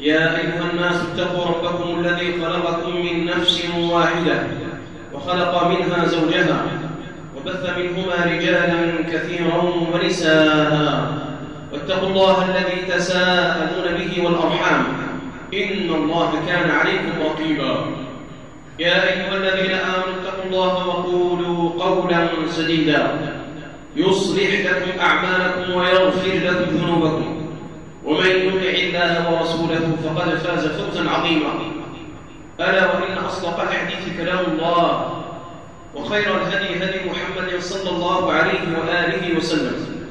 يا أيها الناس اتقوا ربكم الذي خلقكم من نفس واحدة وخلق منها زوجها وبث منهما رجالا كثيرا ونساء. واتقوا الله الذي تساءلون به والأرحام. إن الله كان عليكم رقيبا. يا أيها الذين آمنوا اتقوا الله وقولوا قولا سديدا. يصلح لكم أعمالكم ويغفر لكم ذنوبكم. ومن يطع الله ورسوله فقد فاز فوزا عظيما. ألا وإن أصدق الحديث كلام الله وخير الهدي هدي محمد صلى الله عليه وآله وسلم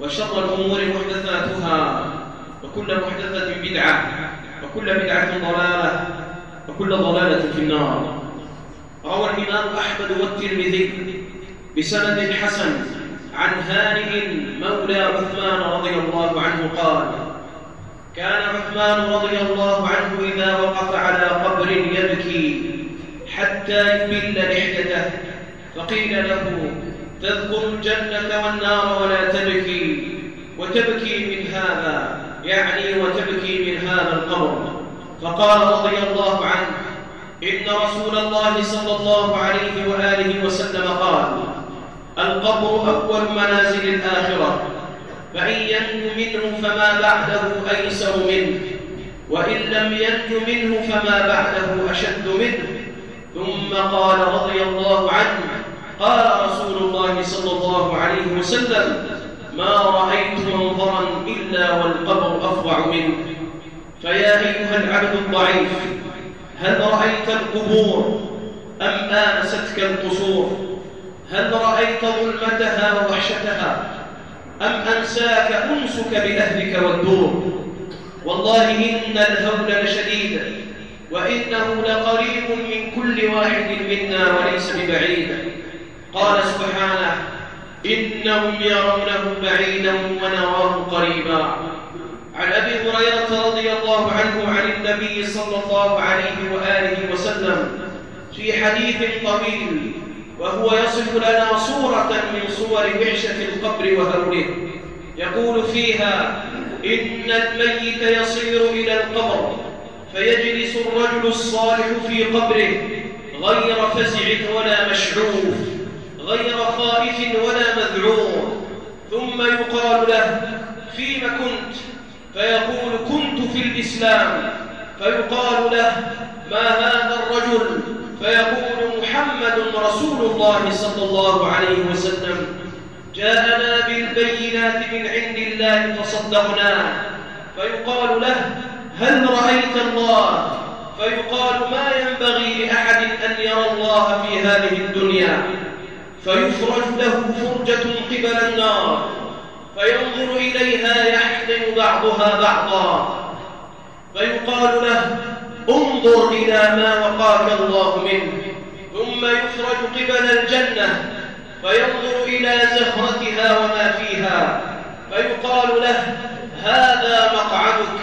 وشر الأمور محدثاتها وكل محدثة بدعة وكل بدعة ضلالة وكل ضلالة في النار. روى الإمام أحمد والترمذي بسند حسن عن هانئ مولى عثمان رضي الله عنه قال كان عثمان رضي الله عنه إذا وقف على قبر يبكي حتى يبل لحيته. فقيل له تذكر الجنة والنار ولا تبكي وتبكي من هذا يعني وتبكي من هذا القبر. فقال رضي الله عنه إن رسول الله صلى الله عليه وآله وسلم قال القبر أول منازل الآخرة. فإن ينج منه فما بعده أيسر منه. وإن لم ينج منه فما بعده أشد منه. ثم قال رضي الله عنه قال رسول الله صلى الله عليه وسلم ما رأيت منظرا إلا والقبر أفظع منه. فيا أيها العبد الضعيف هل رأيت القبور أم آنستك القصور؟ هل رأيت ظلمتها ووحشتها؟ أم أنساك أنسك بأهلك والدور؟ والله إن الهول لشديد وإنه لقريب من كل واحد منا وليس ببعيد. قال سبحانه إنهم يرونه بعيدا ونراه قريبا. عن أبي هريرة رضي الله عنه عن النبي صلى الله عليه وآله وسلم في حديث طويل وهو يصف لنا صورة من صور وحشة القبر وهوله يقول فيها إن الميت يصير إلى القبر فيجلس الرجل الصالح في قبره غير فزع ولا مشعوف غير خائف ولا مذعور. ثم يقال له فيم كنت؟ فيقول كنت في الإسلام. فيقال له ما هذا الرجل؟ فيقول محمد رسول الله صلى الله عليه وسلم جاءنا بالبينات من عند الله فصدقناه فيقال له هل رأيت الله؟ فيقال ما ينبغي لأحد أن يرى الله في هذه الدنيا. فيفرج له فرجة قبل النار. فينظر إليها يحضن بعضها بعضا. فيقال له انظر إلى ما وقاك الله منه. ثم يفرج قبل الجنة فينظر إلى زهرتها وما فيها. فيقال له هذا مقعدك.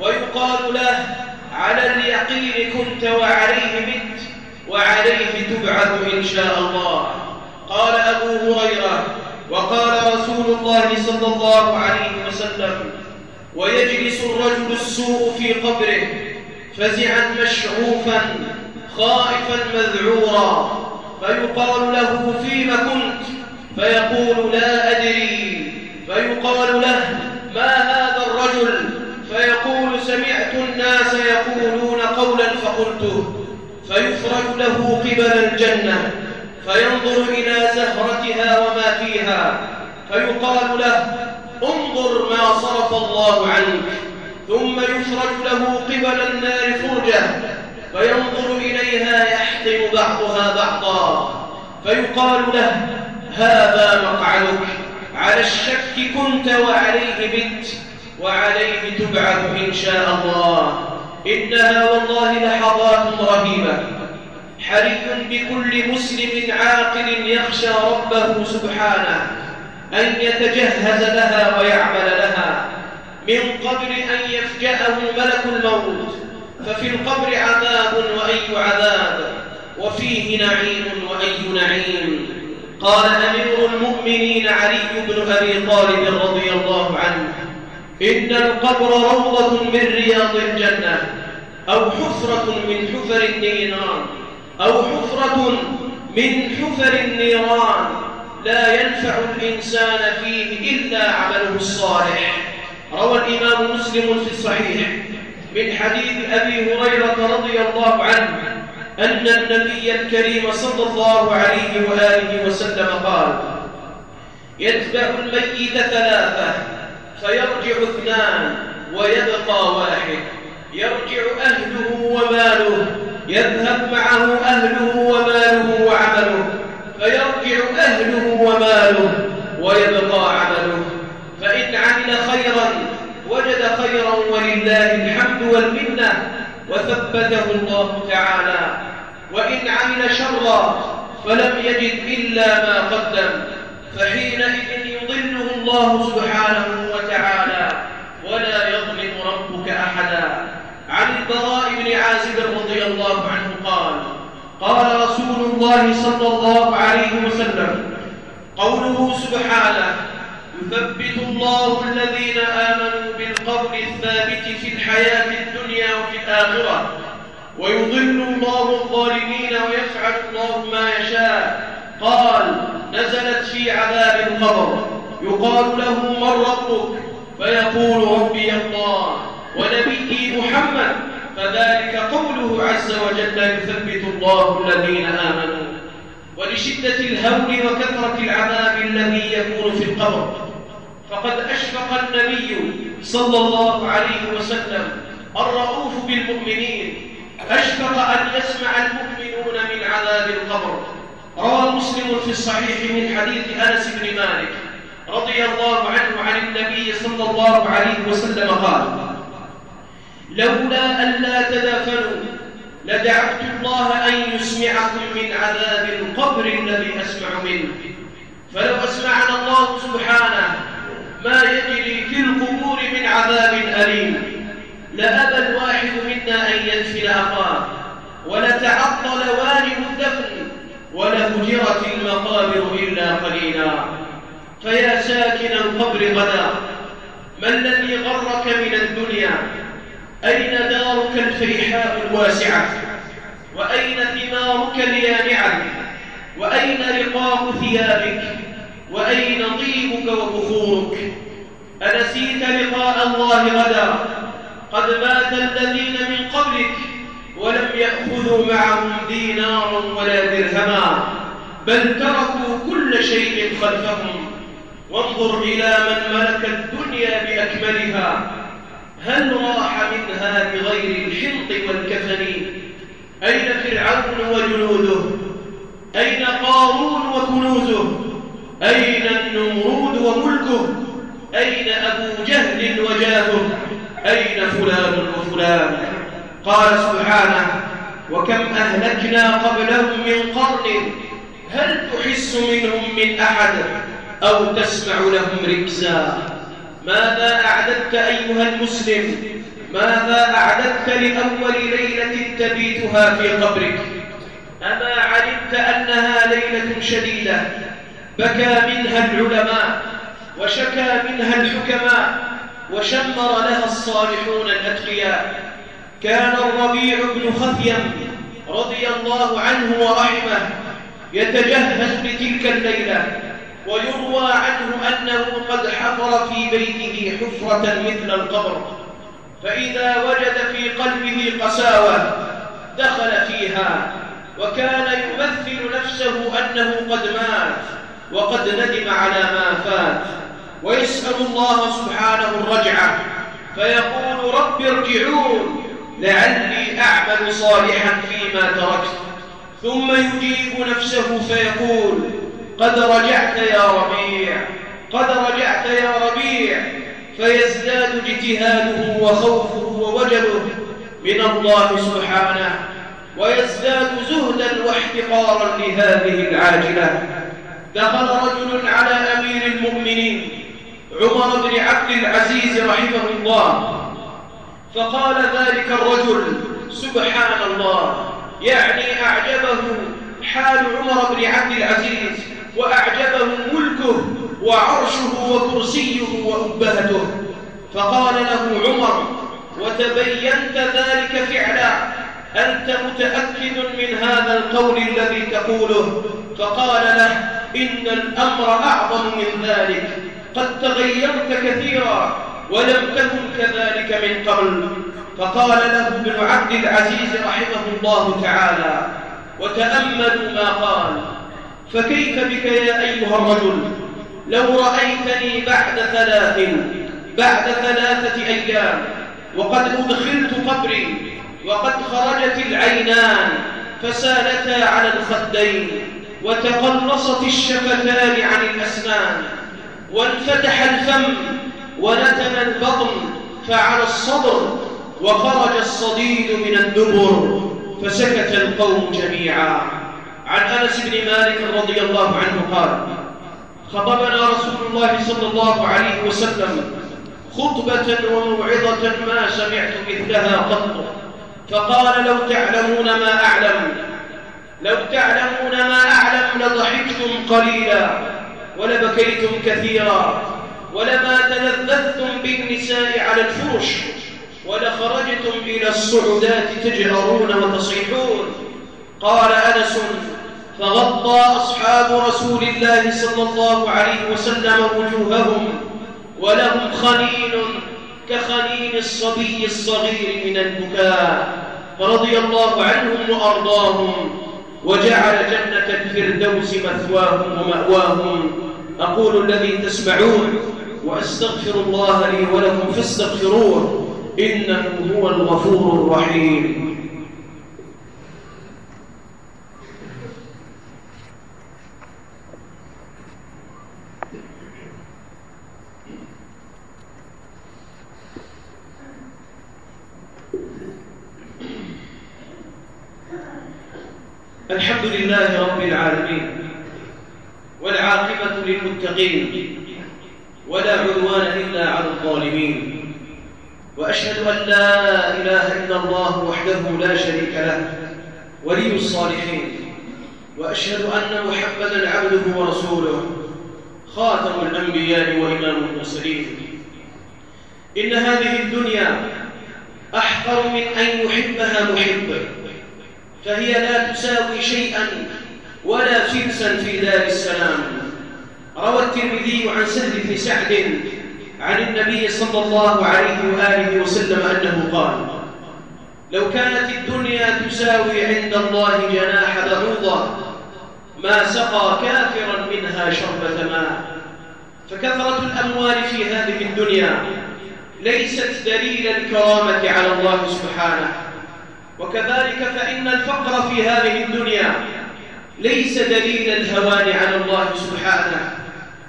ويقال له على اليقين كنت وعليه مت وعليه تبعث إن شاء الله. قال أبو هريرة وقال رسول الله صلى الله عليه وسلم ويجلس الرجل السوء في قبره. فزعا مشعوفا خائفا مذعورا. فيقال له فيم كنت؟ فيقول لا أدري. فيقال له ما هذا الرجل؟ فيقول سمعت الناس يقولون قولا فقلته فيفرج له قبل الجنة. فينظر إلى زهرتها وما فيها. فيقال له انظر ما صرف الله عنك. ثم يفرج له قبل النار فرجة فينظر إليها يحطم بعضها بعضا فيقال له هذا مقعدك على الشك كنت وعليه بت وعليه تبعث إن شاء الله إنها والله لحظات رهيبة حري بكل مسلم عاقل يخشى ربه سبحانه أن يتجهز لها ويعمل لها. من قبل أن يفجأه ملك الموت ففي القبر عذاب وأي عذاب وفيه نعيم وأي نعيم. قال أمير المؤمنين علي بن أبي طالب رضي الله عنه إن القبر روضة من رياض الجنة أو حفرة من حفر النيران أو حفرة من حفر النيران. لا ينفع الإنسان فيه إلا عمله الصالح. روى الإمام مسلم في الصحيح من حديث أبي هريرة رضي الله عنه أن النبي الكريم صلى الله عليه وآله وسلم قال يتبع الميت ثلاثة فيرجع اثنان ويبقى واحد يرجع أهله وماله يذهب معه أهله وماله وعمله فيرجع أهله وماله ويبقى عمله فإن عمل خيرا وجد خيرا ولله الحمد والمنة وثبته الله تعالى. وإن عمل شرا فلم يجد إلا ما قدم. فحينئذ يضله الله سبحانه وتعالى. ولا يظلم ربك أحدا. عن البراء بن عازب رضي الله عنه قال قال رسول الله صلى الله عليه وسلم قوله سبحانه يثبت الله الذين آمنوا بالقول الثابت في الحياة الدنيا وفي الآخرة. ويضل الله الظالمين ويفعل الله ما يشاء. قال نزلت في عذاب القبر. يقال له من ربك؟ فيقول ربي الله ونبيي محمد. فذلك قوله عز وجل يثبت الله الذين آمنوا. ولشدة الهول وكثرة العذاب الذي يكون في القبر. فقد أشفق النبي صلى الله عليه وسلم الرؤوف بالمؤمنين. أشفق أن يسمع المؤمنون من عذاب القبر. روى مسلم في الصحيح من حديث أنس بن مالك رضي الله عنه عن النبي صلى الله عليه وسلم قال لولا أن لا تدافنوا لدعوت الله أن يسمعكم من عذاب القبر الذي أسمع منه. فلو أسمعنا الله سبحانه ما يجري في القبور من عذاب أليم. لأبى الواحد منا أن يدفن أخاه ولتعطل والد الدفن ولهجرت المقابر إلا قليلا. فيا ساكن القبر غدا ما الذي غرك من الدنيا؟ أين دارك الفيحاء الواسعة؟ وأين ثمارك اليانعة وأين رقاق ثيابك؟ وأين طيبك وبخورك أنسيت لقاء الله غدا؟ قد مات الذين من قبلك ولم يأخذوا معهم دينارا ولا درهما بل تركوا كل شيء خلفهم. وانظر إلى من ملك الدنيا بأكملها. هل راح منها بغير الحنط والكفن؟ أين فرعون وجنوده؟ أين قارون وكنوزه أين النمرود وملكه؟ أين أبو جهل وجاهه؟ أين فلان وفلان؟ قال سبحانه وكم أهلكنا قبلهم من قرن هل تحس منهم من أحد؟ أو تسمع لهم ركزا؟ ماذا أعددت أيها المسلم؟ ماذا أعددت لأول ليلة تبيتها في قبرك؟ أما علمت أنها ليلة شديدة بكى منها العلماء وشكى منها الحكماء وشمر لها الصالحون الأتقياء. كان الربيع بن خثيم رضي الله عنه ورحمه يتجهز لتلك الليلة ويروى عنه أنه قد حفر في بيته حفرة مثل القبر فإذا وجد في قلبه قساوة دخل فيها وكان يمثل نفسه أنه قد مات. وقد ندم على ما فات. ويسأل الله سبحانه الرجعة فيقول رب ارجعون لعلي أعمل صالحا فيما تركت. ثم يجيب نفسه فيقول قد رجعت يا ربيع قد رجعت يا ربيع. فيزداد اجتهاده وخوفه ووجله من الله سبحانه ويزداد زهدا واحتقارا لهذه العاجلة. دخل رجل على أمير المؤمنين عمر بن عبد العزيز رحمه الله. فقال ذلك الرجل سبحان الله يعني أعجبه حال عمر بن عبد العزيز وأعجبه ملكه وعرشه وكرسيه وأبهته فقال له عمر وتبينت ذلك فعلا. أنت متأكد من هذا القول الذي تقوله؟ فقال له إن الأمر أعظم من ذلك. قد تغيرت كثيرا ولم تكن كذلك من قبل. فقال له ابن عبد العزيز رحمه الله تعالى وتأملوا ما قال. فكيف بك يا أيها الرجل؟ لو رأيتني بعد ثلاث بعد ثلاثة أيام وقد أدخلت قبري وقد خرجت العينان فسالتا على الخدين وتقلصت الشفتان عن الأسنان وانفتح الفم ونتن البطن فعلى الصدر وخرج الصديد من الدبر فسكت القوم جميعا. عن أنس بن مالك رضي الله عنه قال خطبنا رسول الله صلى الله عليه وسلم خطبة وموعظة ما سمعت مثلها قط. فقال لو تعلمون ما أعلم لو تعلمون ما أعلم لضحكتم قليلا ولبكيتم كثيرا ولما تلذذتم بالنساء على الفرش ولخرجتم إلى الصعودات تجهرون وتصيحون قال أنس فغطى أصحاب رسول الله صلى الله عليه وسلم وجوههم ولهم خليل كخليل الصبي الصغير من البكاء. رضي الله عنهم وأرضاهم وجعل جنة الفردوس مثواهم ومأواهم. أقول الذي تسمعون وأستغفر الله لي ولكم فاستغفروه إنه هو الغفور الرحيم الحمد لله رب العالمين والعاقبة للمتقين ولا عدوان إلا على الظالمين. وأشهد أن لا إله إلا الله وحده لا شريك له ولي الصالحين. وأشهد أن محمدا عبده ورسوله خاتم الأنبياء وإمام المرسلين. إن هذه الدنيا أحقر من أن يحبها محب فهي لا تساوي شيئا ولا فلسا في دار السلام. روى الترمذي عن سهل بن سعد عن النبي صلى الله عليه وآله وسلم أنه قال لو كانت الدنيا تساوي عند الله جناح بعوضة ما سقى كافرا منها شربة ماء. فكثرة الأموال في هذه الدنيا ليست دليل الكرامة على الله سبحانه. وكذلك فإن الفقر في هذه الدنيا ليس دليل الهوان على الله سبحانه.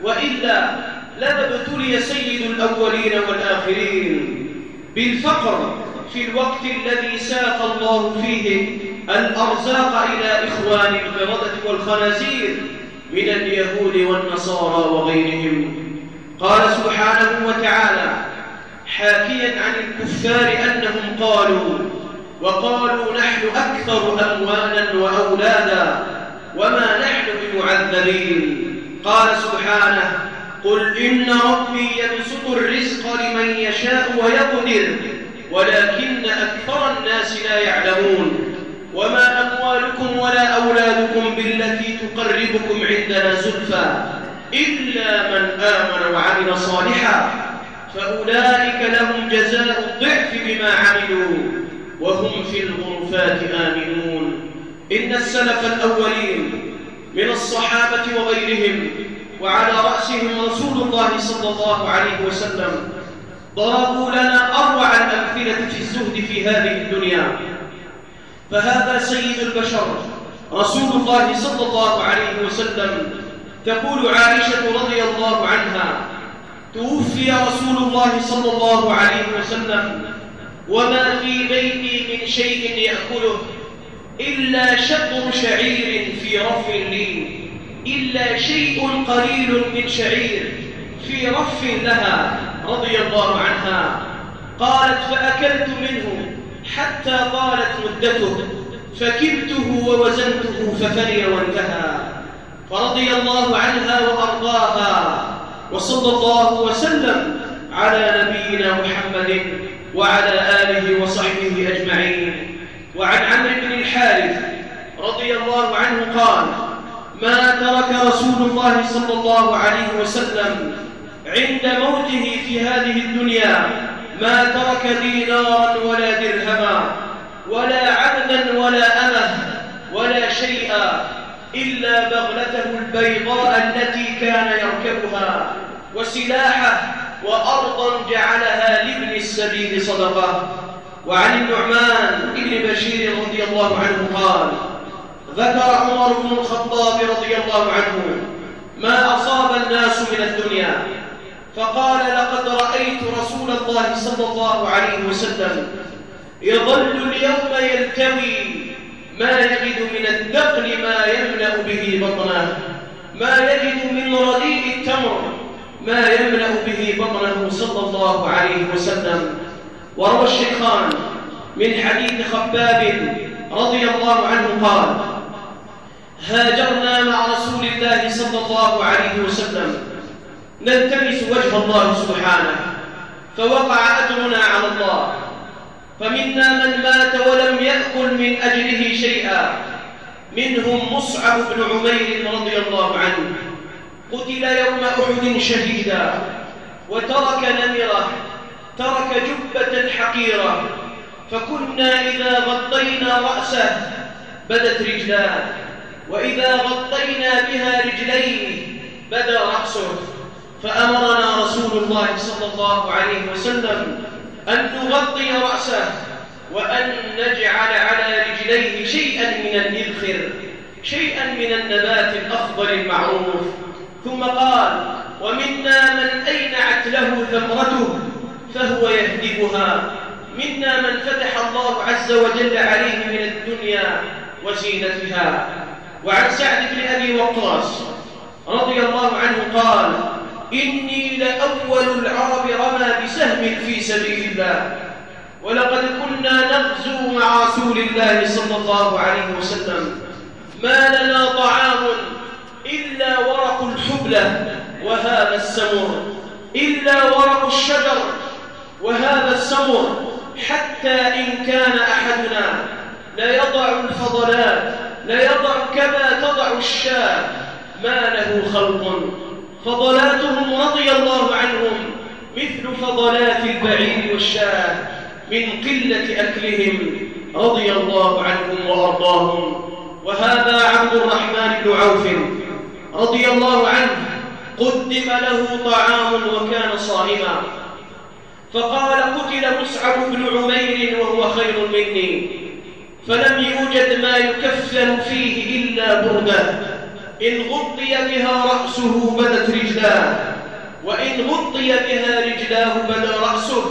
وإلا لما ابتلي سيد الأولين والآخرين بالفقر في الوقت الذي ساق الله فيه الأرزاق إلى إخوان القردة والخنازير من اليهود والنصارى وغيرهم. قال سبحانه وتعالى حاكيا عن الكفار أنهم قالوا وقالوا نحن أكثر أموالا وأولادا وما نحن بمعذبين. قال سبحانه قل إن ربي يبسط الرزق لمن يشاء ويقدر ولكن أكثر الناس لا يعلمون. وما أموالكم ولا أولادكم بالتي تقربكم عندنا زلفى إلا من آمن وعمل صالحا فأولئك لهم جزاء الضعف بما عملوا وهم في الغرفات آمنون. إن السلف الأولين من الصحابة وغيرهم وعلى رأسهم رسول الله صلى الله عليه وسلم ضربوا لنا أروع الأمثلة في الزهد في هذه الدنيا. فهذا سيد البشر رسول الله صلى الله عليه وسلم تقول عائشة رضي الله عنها توفي رسول الله صلى الله عليه وسلم وما في بيتي من شيء يأكله. إلا شطر شعير في رف لي إلا شيء قليل من شعير في رف لها رضي الله عنها. قالت فأكلت منه حتى طالت مدته فكلته ووزنته ففني وانتهى. فرضي الله عنها وأرضاها وصلى الله وسلم على نبينا محمد وعلى آله وصحبه أجمعين. وعن عمرو بن الحارث رضي الله عنه قال ما ترك رسول الله صلى الله عليه وسلم عند موته في هذه الدنيا ما ترك دينارا ولا درهما ولا عبدا ولا أمة ولا شيئا إلا بغلته البيضاء التي كان يركبها وسلاحه وأرضا جعلها لابن السبيل صدقة. وعن النعمان بن بشير رضي الله عنه قال ذكر عمر بن الخطاب رضي الله عنه ما أصاب الناس من الدنيا فقال لقد رأيت رسول الله صلى الله عليه وسلم يظل اليوم يلتوي ما يجد من الدقل ما يملأ به بطنه ما يجد من رديء التمر ما يملأ به بطنه صلى الله عليه وسلم. وروى الشيخان من حديث خباب رضي الله عنه قال هاجرنا مع رسول الله صلى الله عليه وسلم. نلتمس وجه الله سبحانه فوقع أجرنا على الله. فمنا من مات ولم يأكل من أجله شيئا. منهم مصعب بن عمير رضي الله عنه. قتل يوم أحد شهيدا وترك نمرة ترك جبة حقيرة. فكنا إذا غطينا رأسه بدت رجلاه وإذا غطينا بها رجليه بدا رأسه. فأمرنا رسول الله صلى الله عليه وسلم أن نغطي رأسه وأن نجعل على رجليه شيئا من الإذخر شيئا من النبات الأخضر المعروف. ثم قال ومنا من أينعت له ثمرته فهو يهدبها منا من فتح الله عز وجل عليه من الدنيا وزينتها. وعن سعد بن أبي وقاص رضي الله عنه قال إني لأول العرب رمى بسهم في سبيل الله. ولقد كنا نغزو مع رسول الله صلى الله عليه وسلم. ما لنا طعام إلا ورق الحبلة وهذا السمر إلا ورق الشجر وهذا السمر حتى إن كان أحدنا ليضع الفضلات ليضع كما تضع الشاة. ما له خلق. فضلاتهم رضي الله عنهم مثل فضلات البعير والشاة من قلة أكلهم رضي الله عنهم وأرضاهم. وهذا عبد الرحمن بن عوف رضي الله عنه قدم له طعام وكان صائما. فقال قتل مصعب بن عمير وهو خير مني. فلم يوجد ما يكفن فيه إلا بردة إن غطي بها رأسه بدت رجلاه. وإن غطي بها رجلاه بدا رأسه.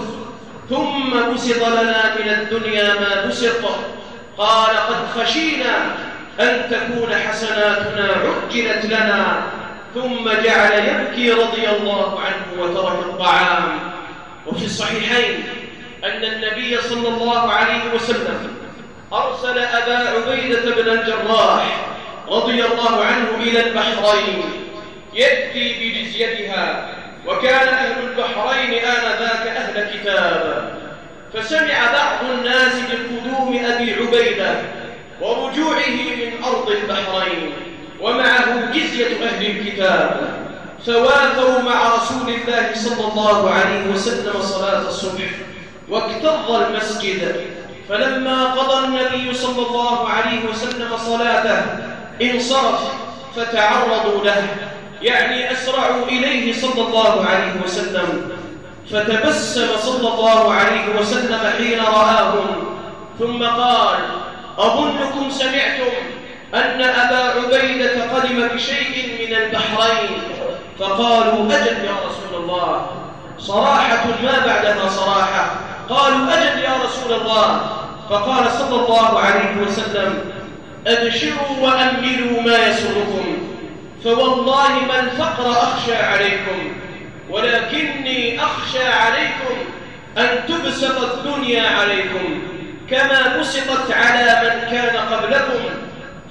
ثم بسط لنا من الدنيا ما بسط. قال قد خشينا أن تكون حسناتنا عجلت لنا. ثم جعل يبكي رضي الله عنه وترك الطعام. وفي الصحيحين أن النبي صلى الله عليه وسلم أرسل أبا عبيدة بن الجراح رضي الله عنه إلى البحرين يأتي بجزيتها وكان أهل البحرين آنذاك أهل كتاب. فسمع بعض الناس بقدوم أبي عبيدة ورجوعه من أرض البحرين ومعه جزية أهل الكتاب. فوافوا مع رسول الله صلى الله عليه وسلم صلاة الصبح واكتظ المسجد. فلما قضى النبي صلى الله عليه وسلم صلاته انصرف فتعرضوا له يعني أسرعوا إليه صلى الله عليه وسلم. فتبسم صلى الله عليه وسلم حين رآهم. ثم قال أظنكم سمعتم أن أبا عبيدة قدم بشيء من البحرين. فقالوا أجل يا رسول الله. صراحة ما بعدها صراحة. قالوا أجل يا رسول الله. فقال صلى الله عليه وسلم أبشروا وأملوا ما يسركم. فوالله ما الفقر أخشى عليكم ولكني أخشى عليكم أن تبسط الدنيا عليكم. كما بسطت على من كان قبلكم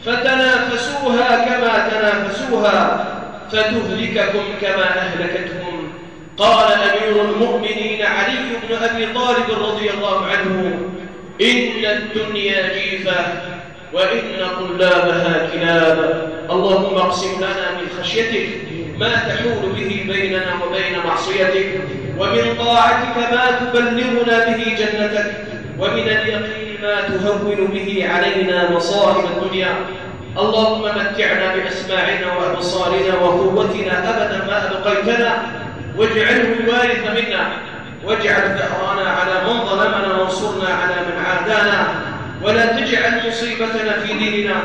فتنافسوها كما تنافسوها. فتهلككم كما أهلكتهم. قال أمير المؤمنين علي بن أبي طالب رضي الله عنه إن الدنيا جيفة وإن طلابها كلاب اللهم اقسم لنا من خشيتك ما تحول به بيننا وبين معصيتك ومن طاعتك ما تبلغنا به جنتك ومن اليقين ما تهون به علينا مصائب الدنيا. اللهم متعنا بأسماعنا وأبصارنا وقوتنا أبدا ما أبقيتنا. واجعله الوارث منا. واجعل ثأرنا على من ظلمنا وانصرنا على من عادانا. ولا تجعل مصيبتنا في ديننا.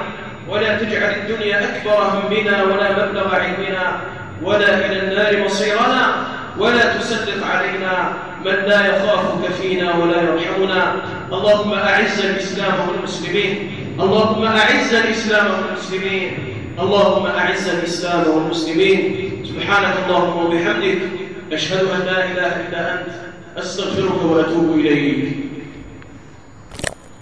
ولا تجعل الدنيا أكبر همنا ولا مبلغ علمنا. ولا إلى النار مصيرنا. ولا تسلط علينا من لا يخافك فينا ولا يرحمنا. اللهم أعز الإسلام والمسلمين. اللهم أعز الإسلام والمسلمين. اللهم أعز الإسلام والمسلمين. سبحانك اللهم وبحمدك. أشهد أن لا إله إلا أنت. أستغفرك وأتوب إليك.